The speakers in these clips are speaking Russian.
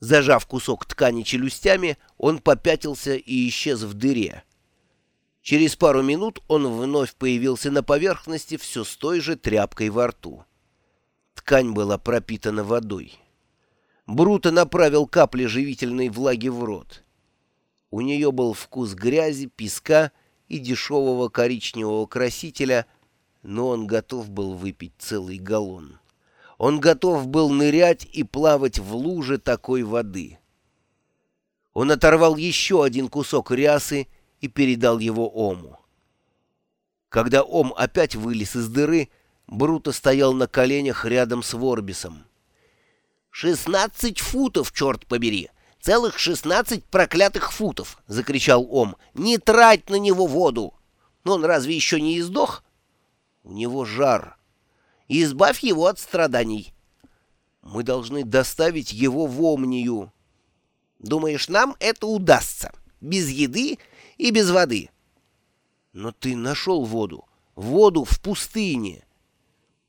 Зажав кусок ткани челюстями, он попятился и исчез в дыре. Через пару минут он вновь появился на поверхности все с той же тряпкой во рту. Ткань была пропитана водой. Бруто направил капли живительной влаги в рот. У нее был вкус грязи, песка и дешевого коричневого красителя, но он готов был выпить целый галлон. Он готов был нырять и плавать в луже такой воды. Он оторвал еще один кусок рясы и передал его Ому. Когда Ом опять вылез из дыры, Бруто стоял на коленях рядом с Ворбисом. «Шестнадцать футов, черт побери! Целых шестнадцать проклятых футов!» — закричал Ом. «Не трать на него воду! Но он разве еще не издох? У него жар!» И избавь его от страданий. Мы должны доставить его в Омнию. Думаешь, нам это удастся? Без еды и без воды. Но ты нашел воду. Воду в пустыне.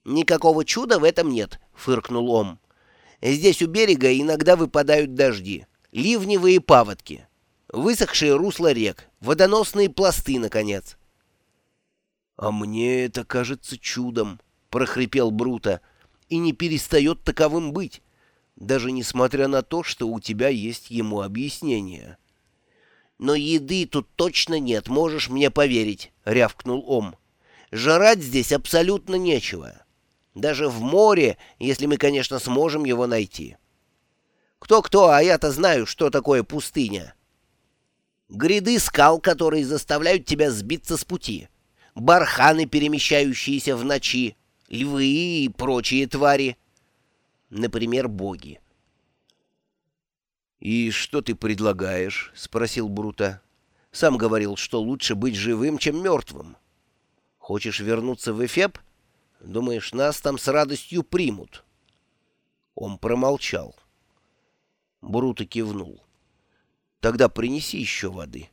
Никакого чуда в этом нет, фыркнул Ом. Здесь у берега иногда выпадают дожди, ливневые паводки, высохшие русла рек, водоносные пласты, наконец. А мне это кажется чудом, прохрипел Бруто, — «и не перестает таковым быть, даже несмотря на то, что у тебя есть ему объяснение». «Но еды тут точно нет, можешь мне поверить», — рявкнул Ом. «Жрать здесь абсолютно нечего. Даже в море, если мы, конечно, сможем его найти. Кто-кто, а я-то знаю, что такое пустыня. Гряды скал, которые заставляют тебя сбиться с пути. Барханы, перемещающиеся в ночи львы и прочие твари. Например, боги. «И что ты предлагаешь?» — спросил Брута. «Сам говорил, что лучше быть живым, чем мертвым. Хочешь вернуться в Эфеб? Думаешь, нас там с радостью примут?» Он промолчал. Брута кивнул. «Тогда принеси еще воды».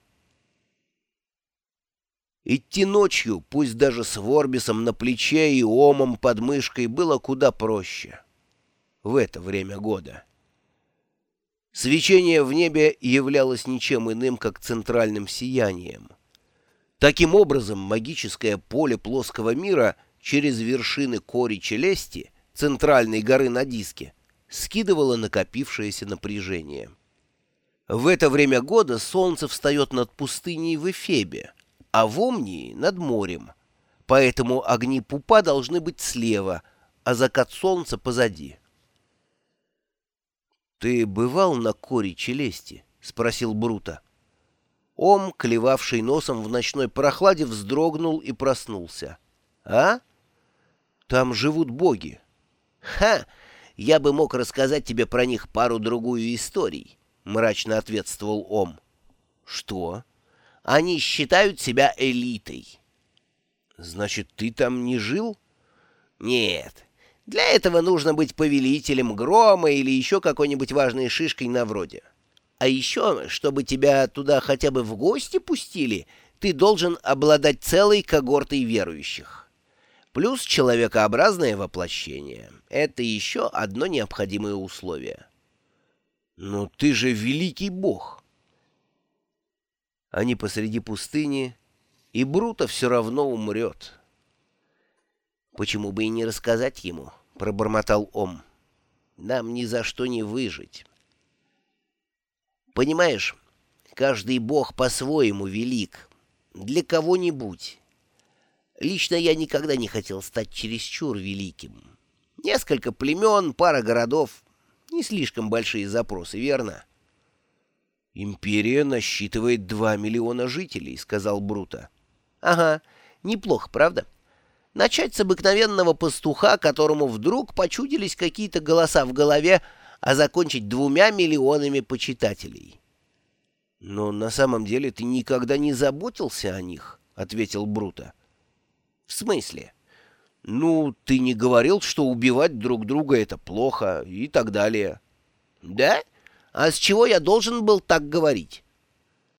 Идти ночью, пусть даже с Ворбисом на плече и омом под мышкой, было куда проще. В это время года. Свечение в небе являлось ничем иным, как центральным сиянием. Таким образом, магическое поле плоского мира через вершины кори Челести, центральной горы на диске, скидывало накопившееся напряжение. В это время года солнце встает над пустыней в Эфебе, а в Омнии — над морем. Поэтому огни пупа должны быть слева, а закат солнца позади. «Ты бывал на коре Челести?» — спросил Брута. Ом, клевавший носом в ночной прохладе, вздрогнул и проснулся. «А? Там живут боги». «Ха! Я бы мог рассказать тебе про них пару-другую историй», — мрачно ответствовал Ом. «Что?» Они считают себя элитой. Значит, ты там не жил? Нет. Для этого нужно быть повелителем грома или еще какой-нибудь важной шишкой на вроде. А еще, чтобы тебя туда хотя бы в гости пустили, ты должен обладать целой когортой верующих. Плюс человекообразное воплощение. Это еще одно необходимое условие. Но ты же великий бог. Они посреди пустыни, и Бруто все равно умрет. «Почему бы и не рассказать ему?» — пробормотал Ом. «Нам ни за что не выжить». «Понимаешь, каждый бог по-своему велик. Для кого-нибудь. Лично я никогда не хотел стать чересчур великим. Несколько племен, пара городов — не слишком большие запросы, верно?» «Империя насчитывает два миллиона жителей», — сказал Бруто. «Ага, неплохо, правда? Начать с обыкновенного пастуха, которому вдруг почудились какие-то голоса в голове, а закончить двумя миллионами почитателей». «Но на самом деле ты никогда не заботился о них», — ответил Бруто. «В смысле?» «Ну, ты не говорил, что убивать друг друга — это плохо и так далее». «Да?» А с чего я должен был так говорить?